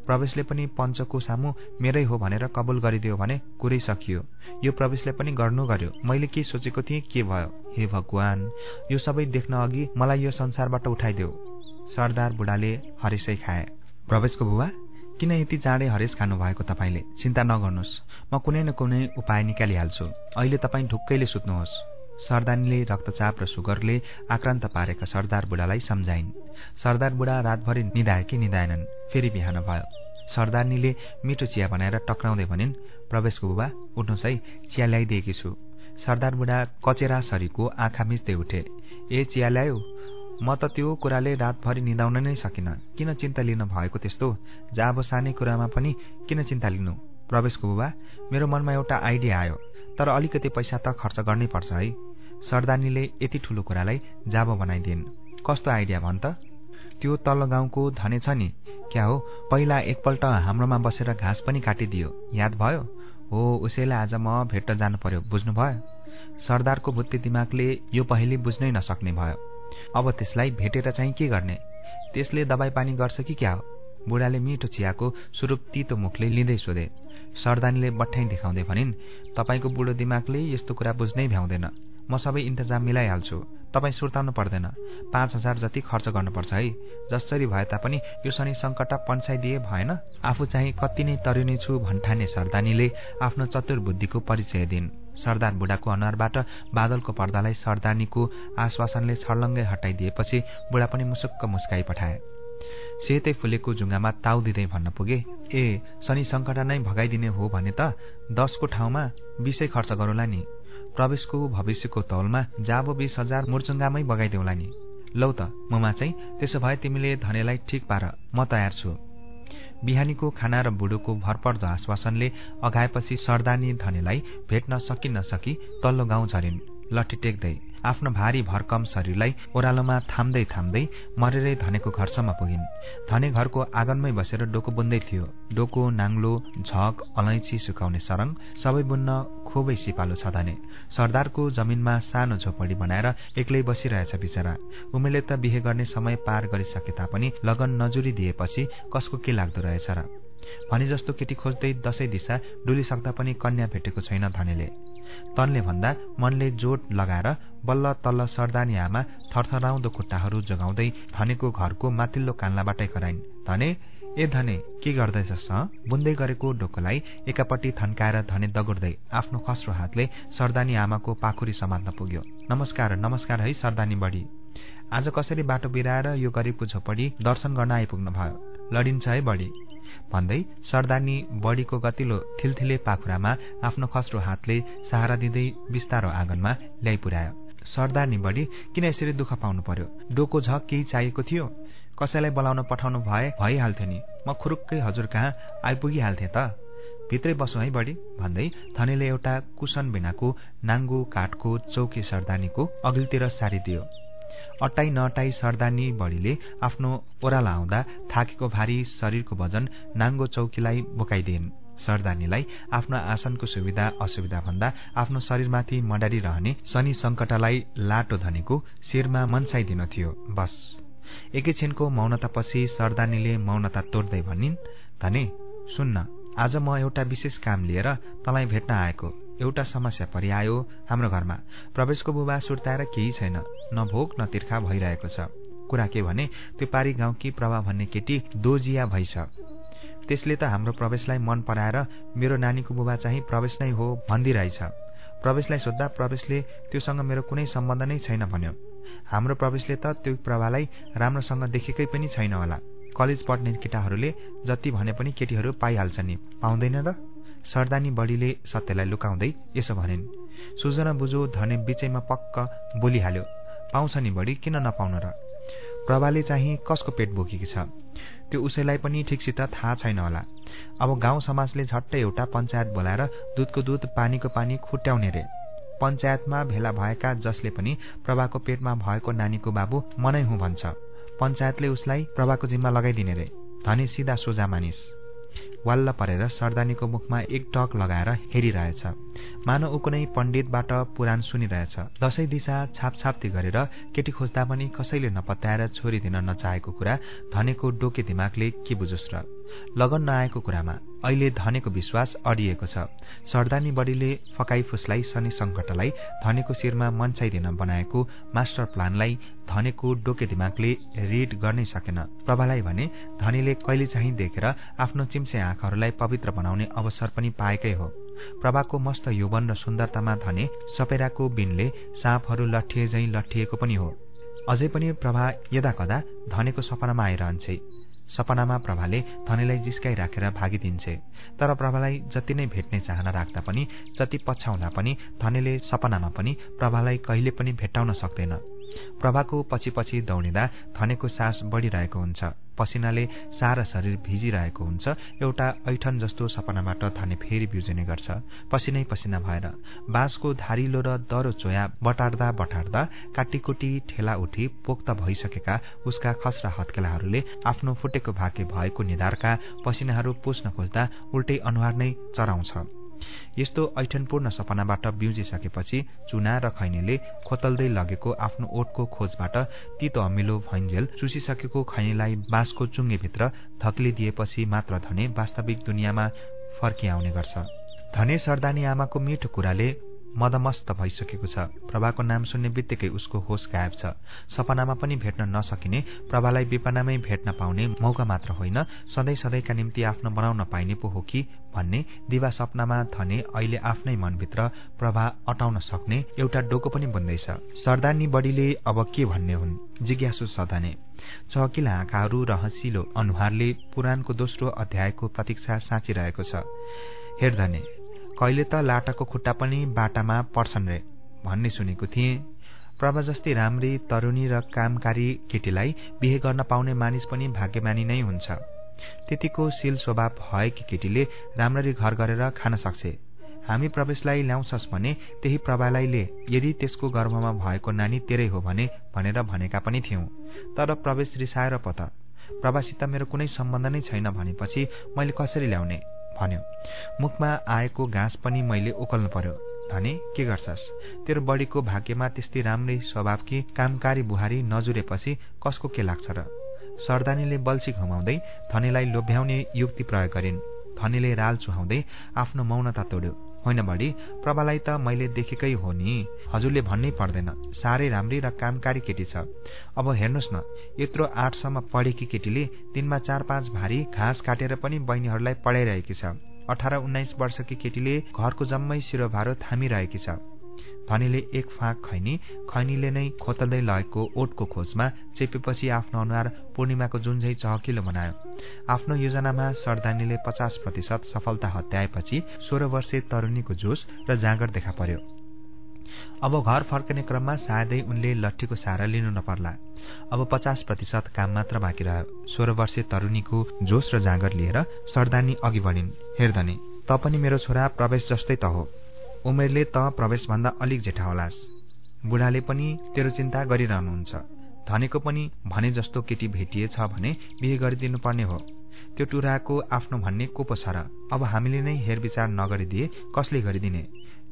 प्रवेशले पनि पञ्चको सामु मेरै हो भनेर कबुल गरिदियो भने कुरै सकियो यो प्रवेशले पनि गर्नु गर्यो। मैले के सोचेको थिएँ के भयो? हे भगवान! यो सबै देख्न अघि मलाई यो संसारबाट उठाइदेऊ। सरदार बुढाले हरेसै खाए। प्रवेशको बुबा किन यति चाँडै हरेस खानुभएको तपाईँले? चिन्ता नगर्नुहोस्। म कुनै न कुनै उपाय निकालिहाल्छु। अहिले तपाईँ ढुक्कैले सुत्नुहोस्। सरदानीले रक्तचाप र सुगरले आक्रान्त पारेका सरदार बुढालाई सम्झाइन्। सरदार बुढा रातभरि निधाए कि निधाएनन् फेरि बिहान भयो। सरदारनीले मिठो चिया बनाएर टक्राउँदै भनिन् प्रवेशको बुबा उठ्नुहोस् है चिया ल्याइदिएकी छु। सरदार बुढा कचेरा सरीको आँखा मिच्दै उठे। ए चिया ल्यायो? म त त्यो कुराले रातभरि निदाउन नै सकिनँ। किन चिन्ता लिनु भएको त्यस्तो? जाब सानै कुरामा पनि किन चिन्ता लिनु? प्रवेशको बुबा मेरो मनमा एउटा आइडिया आयो तर अलिकति पैसा त खर्च गर्नै पर्छ है। सरदानीले यति ठुलो कुरालाई जाब बनाइदिन्। कस्तो आइडिया भन् त? त्यो तल्लो गाउँको धने छ नि। क्या हो? पहिला एकपल्ट हाम्रोमा बसेर घाँस पनि काटिदियो। याद भयो? हो उसैलाई आज म भेट्ट जानु पर्यो। बुझ्नुभयो? सरदारको बुद्धि दिमागले यो पहिले बुझ्नै नसक्ने भयो। अब त्यसलाई भेटेर चाहिँ के गर्ने? त्यसले दबाई पानी गर्छ कि क्या हो? बुढाले मिठो चियाको स्वरूप तितो मुखले लिँदै सोधे। सरदानीले बट्ठाइ देखाउँदै भनिन् तपाईँको बुढो दिमागले यस्तो कुरा बुझ्नै भ्याउँदैन। म सबै इन्तजाम मिलाइहाल्छु। तपाईँ सुर्ताउनु पर्दैन। पाँच हजार जति खर्च गर्नुपर्छ है। जसरी भए तापनि यो शनि सङ्कट पन्साइदिए भएन। आफू चाहिँ कति नै तरुनी छु भन्ठाने सरदानीले आफ्नो चतुर बुद्धिको परिचय दिन्। सरदार बुढाको अनुहारबाट बादलको पर्दालाई सरदानीको आश्वासनले छर्लङ्गै हटाइदिएपछि बुढा पनि मुसुक्क मुस्काई पठाए। सेतै फुलेको जुङ्गामा ताउ दिँदै भन्न पुगे ए शनि सङ्कट नै भगाइदिने हो भने त दसको ठाउँमा बिसै खर्च गरौँला नि। प्रवेशको भविष्यको तौलमा जाबो बिस हजार मुर्चुङ्गामै बगाइदेऊला नि लौ त ममा चाहिँ त्यसो भए तिमीले धनेलाई ठिक पार म तयार छु। बिहानीको खाना र बुढोको भरपर्दो आश्वासनले अघाएपछि सरदानी धनेलाई भेट्न सकि नसकी तल्लो गाउँ झरिन्। लट्ठी टेक्दै आफ्नो भारी भरकम शरीरलाई ओह्रालोमा थाम्दै थाम्दै मरेरै धनेको घरसम्म पुगिन्। धने घरको आँगनमै बसेर डोको बुन्दै थियो। डोको नाङ्लो झक अलैँची सुकाउने सरङ सबै बुन्न खुबै सिपालो छ धने। सरदारको जमिनमा सानो झोपडी बनाएर एक्लै बसिरहेछ बिचरा। उमेरले त बिहे गर्ने समय पार गरिसके तापनि लगन नजुरी दिएपछि कसको के लाग्दो रहेछ र? भने जस्तो केटी खोज्दै दशै दिशा डुलिसक्दा पनि कन्या भेटेको छैन धनेले। तनले भन्दा मनले जोड लगाएर बल्ल तल्ल सरदानी आमा थरथराउँदो खुट्टाहरू जोगाउँदै धनेको घरको माथिल्लो कान्लाबाटै कराइन्। धने ए धने के गर्दैछस् बुन्दै गरेको डोकोलाई एकापट्टि थन्काएर धने दगुर्दै आफ्नो खस्रो हातले सरदानी आमाको पाखुरी समात्न पुग्यो। नमस्कार नमस्कार है सरदानी बढी। आज कसरी बाटो बिराएर यो गरिबको झोपडी दर्शन गर्न आइपुग्नु भयो लडिन्छ है बढी। भन्दै सरदानी बढीको गतिलो थिलथिले पाखुरामा आफ्नो खस्रो हातले सहारा दिँदै बिस्तारो आँगनमा ल्याइ पुर्यायो। सरदानी बढी किन यसरी दुःख पाउनु पर्यो? डोको झ केही चाहिएको थियो? कसैलाई बोलाउन पठाउनु भए भइहाल्थ्यो नि। म खुरुक्कै हजुर कहाँ आइपुगिहाल्थे त। भित्रै बसौँ है बढी भन्दै धनीले एउटा कुसन बिनाको नाङ्गो काठको चौकी सरदानीको अघिल्तिर सारिदियो अट्टाई नअटाई सरदानी बढीले आफ्नो ओह्राला आउँदा थाकेको भारी शरीरको वजन नाङ्गो चौकीलाई बोकाइदिइन्। सरदानीलाई आफ्नो आसनको सुविधा असुविधा भन्दा आफ्नो शरीरमाथि मडारी रहने शनि सङ्कटलाई लाटो धनेको शिरमा मनसाइदिन थियो। बस। एकैछिनको मौनतापछि सरदानीले मौनता तोड्दै भनिन् धने सुन्न आज म एउटा विशेष काम लिएर तँलाई भेट्न आएको। एउटा समस्या परिआयो हाम्रो घरमा। प्रवेशको बुबा सुर्ताएर केही छैन। न भोक न तिर्खा भइरहेको छ। कुरा के भने त्यो पारी गाउँकी प्रभा भन्ने केटी दोजिया भइछ। त्यसले त हाम्रो प्रवेशलाई मन पराएर मेरो नानीको बुबा चाहिँ प्रवेश नै हो भनिदिइरहेछ प्रवेशलाई सोद्धा प्रवेशले त्योसँग मेरो कुनै सम्बन्ध नै छैन भन्यो। हाम्रो प्रवेशले त त्यो प्रभालाई राम्रोसँग देखेकै पनि छैन होला। कलेज पढ्ने केटाहरूले जति भने पनि केटीहरू पाइहाल्छन् नि। पाउँदैन र? सरदानी बढीले सत्यलाई लुकाउँदै यसो भनिन् सुजना बुझो धने बिचैमा पक्क बोलिहाल्यो। पाउँछ नि बढी किन नपाउन र? प्रभाले चाहिँ कसको पेट बोकेकी छ? त्यो उसैलाई पनि ठिकसित थाहा छैन होला। अब गाउँ समाजले झट्टै एउटा पञ्चायत बोलाएर दुधको दुध पानीको पानी खुट्याउने रे। पञ्चायतमा भेला भएका जसले पनि प्रभाको पेटमा भएको नानीको बाबु मनै हुँ भन्छ। पञ्चायतले उसलाई प्रभाको जिम्मा लगाइदिने रे। धनी सिधा सोझा मानिस। वाल्ल परेर सरदानीको मुखमा एक टक लगाएर हेरिरहेछ। मानव ऊ कुनै पण्डितबाट पुराण सुनिरहेछ। दशै दिशा छापछाप्ती गरेर केटी खोज्दा पनि कसैले नपत्याएर छोरी दिन नचाहेको कुरा धनेको डोके दिमागले के बुझोस् र। लगन नआएको कुरामा अहिले धनेको विश्वास अडिएको छ। सरदानी बढीले फकाई फुसलाई शनि सङ्कटलाई धनेको शिरमा मन्चाइदिन बनाएको मास्टर प्लानलाई धनेको डोके दिमागले रिड गर्नै सकेन। प्रभालाई भने धनीले कहिले चाहिँ देखेर आफ्नो चिम्से आँखाहरूलाई पवित्र बनाउने अवसर पनि पाएकै हो। प्रभाको मस्त यौवन र सुन्दरतामा धने सपेराको बिनले साँपहरू लट्ठिए झै लट्ठिएको पनि हो। अझै पनि प्रभा यदा कदा धनेको सपनामा आइरहन्छे। सपनामा प्रभाले धनीलाई जिस्काई राखेर भागिदिन्छे तर प्रभालाई जति नै भेट्ने चाहना राख्दा पनि जति पछ्याउँदा पनि धनीले सपनामा पनि प्रभालाई कहिले पनि भेट्टाउन सक्दैन। प्रभाको पछि पछि दौडिँदा धनेको सास बढिरहेको हुन्छ। पसिनाले सारा शरीर भिजिरहेको हुन्छ। एउटा ऐठन जस्तो सपनाबाट धने फेरि बिउजिने गर्छ। पसिनै पसिना भएर बाँसको धारिलो र दरो चोया बटार्दा बटार्दा काटीकुटी ठेला उठी पोख्त भइसकेका उसका खसरा हत्केलाहरूले आफ्नो फुटेको भाके भएको निधारका पसिनाहरू पुस्न खोज्दा उल्टै अनुहार नै चराउँछ। यस्तो ऐठनपूर्ण सपनाबाट बिउजिसकेपछि चुना र खैनीले खोतल्दै लगेको आफ्नो ओठको खोजबाट तितो अमिलो भैन्जेल चुसिसकेको खैनीलाई बाँसको चुङ्गेभित्र धक्लिदिएपछि मात्र धने वास्तविक दुनियाँमा फर्किआउने गर्छ। धने सरदानी आमाको मिठो कुराले मदमस्त भइसकेको छ। प्रभाको नाम सुन्ने बित्तिकै उसको होस गायब छ। सपनामा पनि भेट्न नसकिने प्रभालाई विपनामै भेट्न पाउने मौका मात्र होइन। सधैँ सधैँका निम्ति आफ्नो बनाउन पाइने पो हो कि भन्ने दिवा सपनामा धने अहिले आफ्नै मनभित्र प्रभा अटाउन सक्ने एउटा डोको पनि बन्दैछ। सरदानी बढीले अब के भन्ने हुन्? जिज्ञासु सधने चहकिला आँखाहरू र हँसिलो अनुहारले पुराणको दोस्रो अध्यायको प्रतीक्षा साँचिरहेको छ। हेर्धने कहिले त लाटाको खुट्टा पनि बाटामा पर्छन् रे भन्ने सुनेको थिएँ। प्रभा जस्तै राम्री तरुणी र कामकारी केटीलाई बिहे गर्न पाउने मानिस पनि भाग्यमानी नै हुन्छ। त्यतिको शील स्वभाव भएकी केटीले राम्ररी घर गरेर खान सक्छे। हामी प्रवेशलाई ल्याउँछस् भने त्यही प्रभालाईले यदि त्यसको गर्भमा भएको नानी तेरै हो भने भनेर भनेका पनि थियौं। तर प्रवेश रिसाएर पत प्रभासित मेरो कुनै सम्बन्ध नै छैन भनेपछि मैले कसरी ल्याउने? भन्यो। मुखमा आएको घाँस पनि मैले उकल्नु पर्यो। धने के गर्छस्? तेरो बडीको भाग्यमा त्यस्तै राम्रै स्वभावकी कामकारी बुहारी नजुरेपछि कसको के लाग्छ र? सरदानीले बल्छी घुमाउँदै धनेलाई लोभ्याउने युक्ति प्रयोग गरिन्। धनीले राल चुहाउँदै आफ्नो मौनता तोड्यो। होइन बढी? प्रभालाई त मैले देखेकै हो नि। हजुरले भन्नै पर्दैन। साह्रै राम्री र कामकारी केटी छ। अब हेर्नुहोस् न यत्रो आठसम्म पढेकी केटीले दिनमा चार पाँच भारी घाँस काटेर पनि बहिनीहरूलाई पढाइरहेकी छ। अठार उन्नाइस वर्षकी केटीले घरको जम्मै सिरोभारो थामिरहेकी छ। धनीले एक फाँक खैनी खैनीले नै खोतल्दै लगेको ओटको खोजमा चेपेपछि आफ्नो अनुहार पूर्णिमाको जुन चहकिलो बनायो। आफ्नो योजनामा सरदानीले पचास प्रतिशत सफलता हत्याएपछि सोह्र वर्षे तरुणीको जोस र जाँगर देखा पर्यो। अब घर फर्कने क्रममा सायदै उनले लट्ठीको सहारा लिनु नपर्ला। अब पचास प्रतिशत काम मात्र बाँकी रह्यो। सोह्र वर्षे तरुणीको जोस र जाँगर लिएर सरदानी अघि बढिन्। हेर्दने त पनि मेरो छोरा प्रवेश जस्तै त हो। उमेरले त प्रवेशभन्दा अलिक जेठा होलास्। बुढाले पनि तेरो चिन्ता गरिरहनुहुन्छ। धनेको पनि भने जस्तो केटी भेटिएछ भने बिहे गरिदिनु पर्ने हो। त्यो टुराको आफ्नो भन्ने को पो छ र। अब हामीले नै हेरविचार नगरिदिए कसले गरिदिने?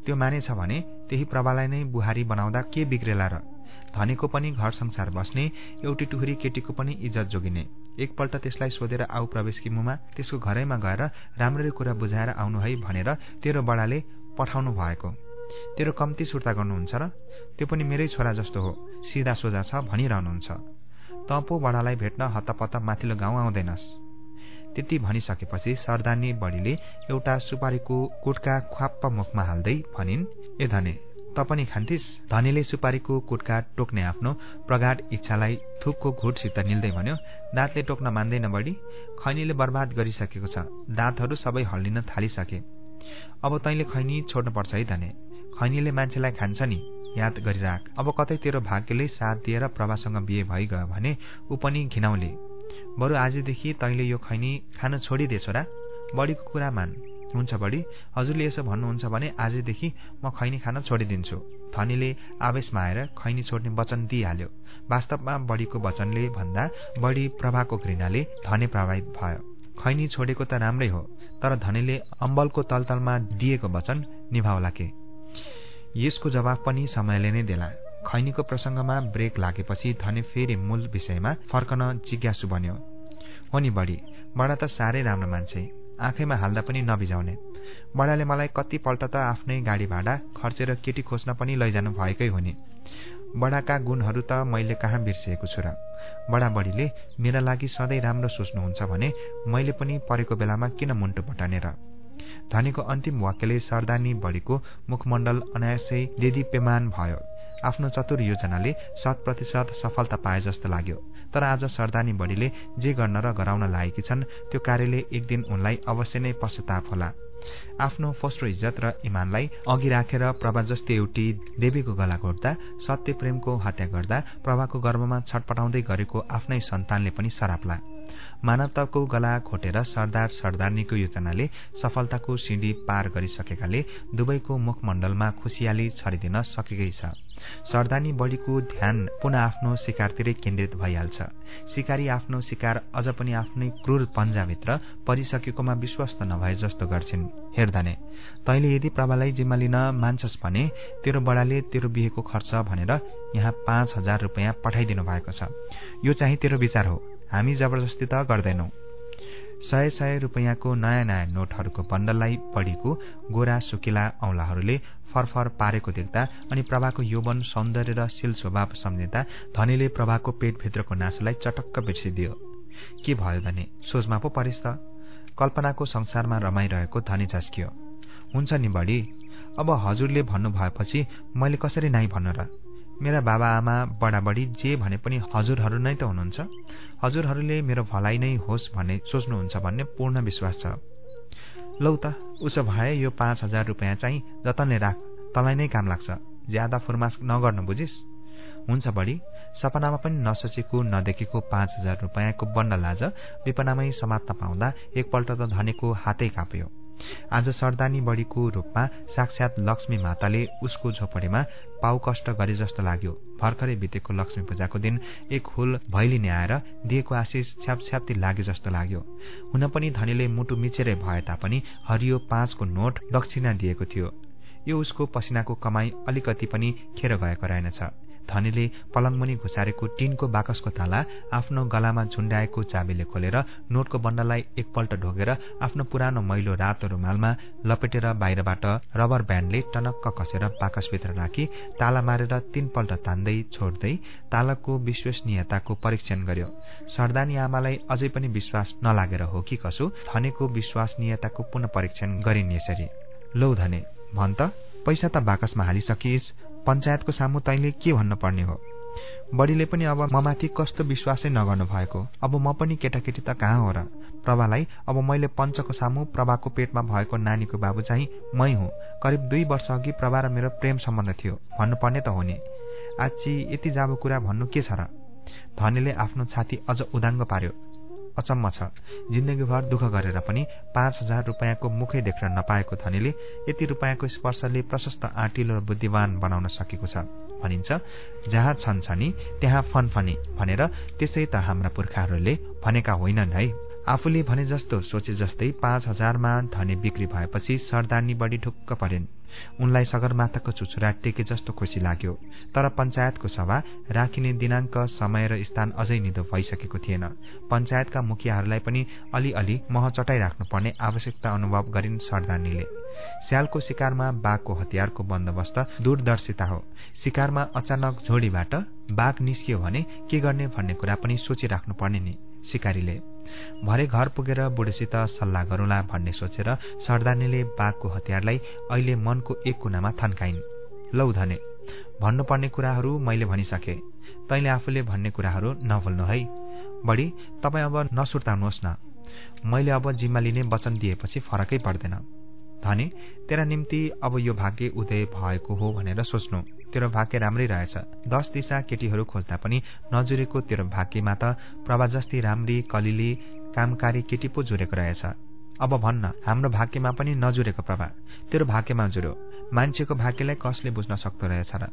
त्यो मानेछ भने त्यही प्रभालाई नै बुहारी बनाउँदा के बिग्रेला र? धनेको पनि घर संसार बस्ने एउटी टुहरी केटीको पनि इज्जत जोगिने। एकपल्ट त्यसलाई सोधेर आऊ प्रवेशकी मुमा त्यसको घरैमा गएर राम्ररी कुरा बुझाएर आउनु है भनेर तेरो बडाले पठाउनु भएको। तेरो कम्ती सुर्ता गर्नुहुन्छ र त्यो पनि मेरै छोरा जस्तो हो सिधा सोझा छ भनिरहनुहुन्छ। त पो बडालाई भेट्न हतपत माथिल्लो गाउँ आउँदैनस्। त्यति भनिसकेपछि सरदानी बडीले एउटा सुपारीको कुटका ख्वाप्प मुखमा हाल्दै भनिन् ए धने त पनि खान्थिस्? धनीले सुपारीको कुटका टोक्ने आफ्नो प्रगाढ इच्छालाई थुकको घुटसित निल्दै भन्यो दाँतले टोक्न मान्दैन बढी खैनीले बर्बाद गरिसकेको छ दाँतहरू सबै हल्लिन थालिसके। अब तैँले खैनी छोड्नुपर्छ है धने। खैनीले मान्छेलाई खान्छ नि याद गरिराख। अब कतै तेरो भाग्यले साथ दिएर प्रभासँग बिहे भइगयो भने ऊ पनि घिनाउले बरु आजदेखि तैँले यो खैनी खान छोडिदे छोरा बढीको कुरा मान। हुन्छ बढी हजुरले यसो भन्नुहुन्छ भने आजदेखि म खैनी खान छोडिदिन्छु। धनीले आवेशमा आएर खैनी छोड्ने वचन दिइहाल्यो। वास्तवमा बढीको वचनले भन्दा बढी प्रभाको घृणाले धने प्रभावित भयो। खैनी छोडेको त राम्रै हो तर धनीले अम्बलको तलतलमा दिएको वचन निभाउला के? यसको जवाफ पनि समयले नै देला। खैनीको प्रसङ्गमा ब्रेक लागेपछि धनी फेरि मूल विषयमा फर्कन जिज्ञासु बन्यो। हो नि बढी बडा त साह्रै राम्रो मान्छे आँखैमा हाल्दा पनि नबिजाउने। बडाले मलाई कतिपल्ट त आफ्नै गाडी भाडा खर्चेर केटी खोज्न पनि लैजानु भएकै हो नि। बडाका गुणहरू त मैले कहाँ बिर्सिएको छु र? बडाबडीले मेरा लागि सधैँ राम्रो सोच्नुहुन्छ भने मैले पनि परेको बेलामा किन मुन्टो पटानेर धनीको अन्तिम वाक्यले सरदानी बढीको मुखमण्डल अनायासै देदीप्यमान भयो। आफ्नो चतुर योजनाले शत प्रतिशत सफलता पाए जस्तो लाग्यो। तर आज सरदानी बढीले जे गर्न र गराउन लागेकी छन् त्यो कार्यले एक दिन उनलाई अवश्य नै पश्चाताप होला। आफ्नो फस्रो इज्जत र इमानलाई अघि राखेर प्रभा जस्तै एउटी देवीको गला घोट्दा सत्य प्रेमको हत्या गर्दा प्रभाको गर्भमा छटपटाउँदै गरेको आफ्नै सन्तानले पनि सराप्ला। मानवताको गला घोटेर सरदार सरदारनीको योजनाले सफलताको सिँढी पार गरिसकेकाले दुवैको मुखमण्डलमा खुसियाली छरिदिन सकेकै छ। सरदानी बढीको ध्यान पुनः आफ्नो शिकारतिरै केन्द्रित भइहाल्छ। शिकारी आफ्नो शिकार अझ पनि आफ्नै क्रूर पन्जाभित्र परिसकेकोमा विश्वस्त नभए जस्तो गर्छिन्। हेर्दने तैँले यदि प्रभालाई जिम्मा लिन मान्छस् भने तेरो बडाले तेरो बिहेको खर्च भनेर यहाँ पाँच हजार रुपियाँ पठाइदिनु भएको छ। यो चाहिँ तेरो विचार हो। हामी जबरजस्ती त गर्दैनौ। सय सय रुपियाँको नयाँ नयाँ नोटहरूको बण्डललाई बढीको गोरा सुकिला औंलाहरूले फरफर पारेको देख्दा अनि प्रभाको यौवन सौन्दर्य र शिल स्वभाव सम्झिँदा धनीले प्रभाको पेटभित्रको नासोलाई चटक्क बिर्सिदियो। के भयो भने सोचमा पो परिस् त। कल्पनाको संसारमा रमाइरहेको धनी झस्कियो। हुन्छ नि बढी अब हजुरले भन्नु भएपछि मैले कसरी नाइ भन्नु र? मेरा बाबा आमा बडाबडी जे भने पनि हजुरहरू नै त हुनुहुन्छ। हजुरहरूले मेरो भलाइ नै होस् भन्ने सोच्नुहुन्छ भन्ने पूर्ण विश्वास छ। लौ त उसो भए यो पाँच हजार रुपियाँ चाहिँ जतनले राख तँलाई नै काम लाग्छ। ज्यादा फुर्मास नगर्नु बुझिस। हुन्छ बढी सपनामा पनि नसोचेको नदेखेको पाँच हजार रुपियाँको बन्डल आज विपनामै समात्न पाउँदा एकपल्ट त धनेको हातै काप्यो। आज सरदानी बढीको रूपमा साक्षात लक्ष्मी माताले उसको झोपडीमा पाउ कष्ट गरे जस्तो लाग्यो। भर्खरै बितेको लक्ष्मी पूजाको दिन एक हुल भैलिने आएर दिएको आशिष छ्यापछ्याप्ती लागे जस्तो लाग्यो। हुन पनि धनीले मुटु मिचेरै भए तापनि हरियो पाँचको नोट दक्षिणा दिएको थियो। यो उसको पसिनाको कमाई अलिकति पनि खेर गएको रहेनछ। धनीले पलङमुनि घुसारेको टिनको बाकसको ताला आफ्नो गलामा झुन्ड्याएको चाबीले खोलेर नोटको बण्डलाई एकपल्ट ढोगेर आफ्नो पुरानो मैलो रातो रुमालमा लपेटेर बाहिरबाट रबर ब्यान्डले टनक्क कसेर बाकसभित्र राखी ताला मारेर तीनपल्ट तान्दै छोड्दै तालाको विश्वसनीयताको परीक्षण गर्यो। सरदानी आमालाई अझै पनि विश्वास नलागेर हो कि कसो धनेको विश्वसनीयताको पुनः परीक्षण गरिने यसरी। लौ धने भन् पैसा त बाकसमा हालिसकिस् पञ्चायतको सामु तैँले के भन्न पर्ने हो? बडीले पनि अब ममाथि कस्तो विश्वासै नगर्नु भएको। अब म पनि केटाकेटी त कहाँ हो र? प्रभालाई अब मैले पञ्चको सामु प्रभाको पेटमा भएको नानीको बाबु चाहिँ मै हुँ। करिब दुई वर्ष अघि प्रभा र मेरो प्रेम सम्बन्ध थियो। भन्नुपर्ने त हो नि। आची यति जाबो कुरा भन्नु के छ र? धनीले आफ्नो छाती अझ उदाङ्ग पार्यो। अचम्म छ। जिन्दगीभर दुःख गरेर पनि पाँच हजार रुपियाँको मुखै देख्न नपाएको धनीले यति रुपियाँको स्पर्शले प्रशस्त आँटिलो र बुद्धिवान बनाउन सकेको छ। भनिन्छ जहाँ छन् छनी त्यहाँ फनफनी भनेर त्यसै त हाम्रा पुर्खाहरूले भनेका होइनन् है। आफूले भने जस्तो सोचे जस्तै पाँच हजारमा धनी बिक्री भएपछि सरदानी बढी ढुक्क परेन्। उनलाई सगरमाथाको चुचुरा टेके जस्तो खुसी लाग्यो। तर पञ्चायतको सभा राखिने दिनाङ्क समय र स्थान अझै निदो भइसकेको थिएन। पञ्चायतका मुखियाहरूलाई पनि अलिअलि मह चटाइराख्नुपर्ने आवश्यकता अनुभव गरिन् सरदानीले स्यालको शिकारमा बाघको हतियारको बन्दोबस्त दूरदर्शिता हो। शिकारमा अचानक झोडीबाट बाघ निस्कियो भने के गर्ने भन्ने कुरा पनि सोचिराख्नुपर्ने नि शिकारीले भरे घर पुगेर बुढीसित सल्लाह गरौँला भन्ने सोचेर सरदानीले बाघको हतियारलाई अहिले मनको एक कुनामा थन्काइन्। लौ धने भन्नुपर्ने कुराहरू मैले भनिसके। तैँले आफूले भन्ने कुराहरू नभुल्नु है। बढी तपाईँ अब नसुर्ताउनुहोस् न। मैले अब जिम्मा लिने वचन दिएपछि फरकै पर्दैन। धने तेरा निम्ति अब यो भाग्य उदय भएको हो भनेर सोच्नु। तेरो भाग्य राम्रै रहेछ। दश दिशा केटीहरू खोज्दा पनि नजुरेको तेरो भाग्यमा त प्रभा जस्ती राम्री कलिली कामकारी केटी पो जुरेको रहेछ। अब भन्न हाम्रो भाग्यमा पनि नजुरेको प्रभा तेरो भाग्यमा जुर्यो मान्छेको भाग्यलाई कसले बुझ्न सक्दो रहेछ र?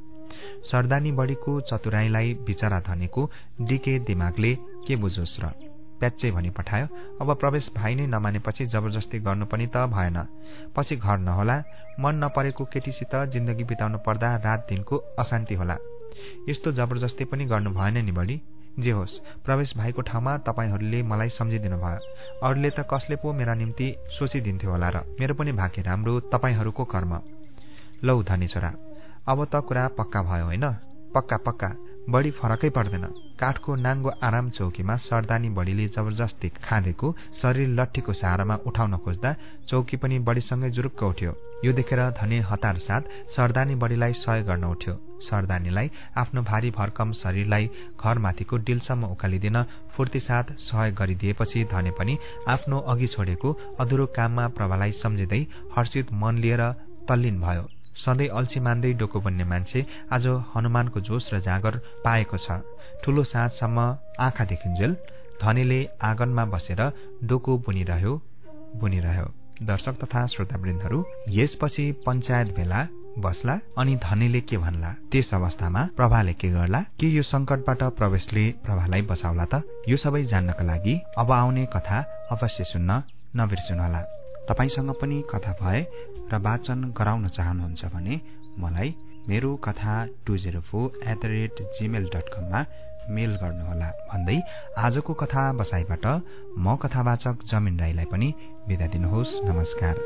सरदानी बढीको चतुराईलाई बिचरा धनेको डिके दिमागले के बुझोस् र? प्याच्चै भनी पठायो। अब प्रवेश भाइ नै नमानेपछि जबरजस्ती गर्नु पनि त भएन। पछि घर नहोला मन नपरेको केटीसित जिन्दगी बिताउनु पर्दा रात दिनको अशान्ति होला। यस्तो जबरजस्ती पनि गर्नु भएन नि बढी जे होस् प्रवेश भाइको ठाउँमा तपाईँहरूले मलाई सम्झिदिनु भयो। अरूले त कसले पो मेरा निम्ति सोचिदिन्थ्यो होला र मेरो पनि भाग्य राम्रो तपाईँहरूको कर्म। लौ धनी छोरा अब त कुरा पक्का भयो होइन? पक्का पक्का बढी फरकै पर्दैन। काठको नाङ्गो आराम चौकीमा सरदानी बढीले जबरजस्ती खाँदेको शरीर लट्ठीको सहारामा उठाउन खोज्दा चौकी पनि बढीसँगै जुरुक्क उठ्यो। यो देखेर धने हतार साथ सरदानी बढीलाई सहयोग गर्न उठ्यो। सरदानीलाई आफ्नो भारी भरकम शरीरलाई घरमाथिको डिलसम्म उकालिदिन फुर्ती साथ सहयोग गरिदिएपछि धने पनि आफ्नो अघि छोडेको अधुरो काममा प्रभालाई सम्झिँदै हर्षित मन लिएर तल्लीन भयो। सधैँ अल्छी मान्दै डोको बन्ने मान्छे आज हनुमानको जोस र जागर पाएको छ। ठूलो साँझसम्म आँखा देखिन्जेल धनीले आँगनमा बसेर डोको बुनिरह्यो बुनिरह्यो। दर्शक तथा श्रोतावृन्दहरू यसपछि पञ्चायत भेला बस्ला अनि धनीले के भन्ला? त्यस अवस्थामा प्रभाले के गर्ला? के यो संकटबाट प्रवेशले प्रभालाई बचाउला त? यो सबै जान्नका लागि अब आउने कथा अवश्य सुन्न नबिर्सनुहोला। तपाईँसँग पनि कथा भए र वाचन गराउन चाहनुहुन्छ भने मलाई मेरो कथा two zero four at the rate Gmail dot कममा मेल गर्नुहोला। भन्दै आजको कथा बसाइबाट म कथावाचक जमिन राईलाई पनि बिदा दिनुहोस्। नमस्कार।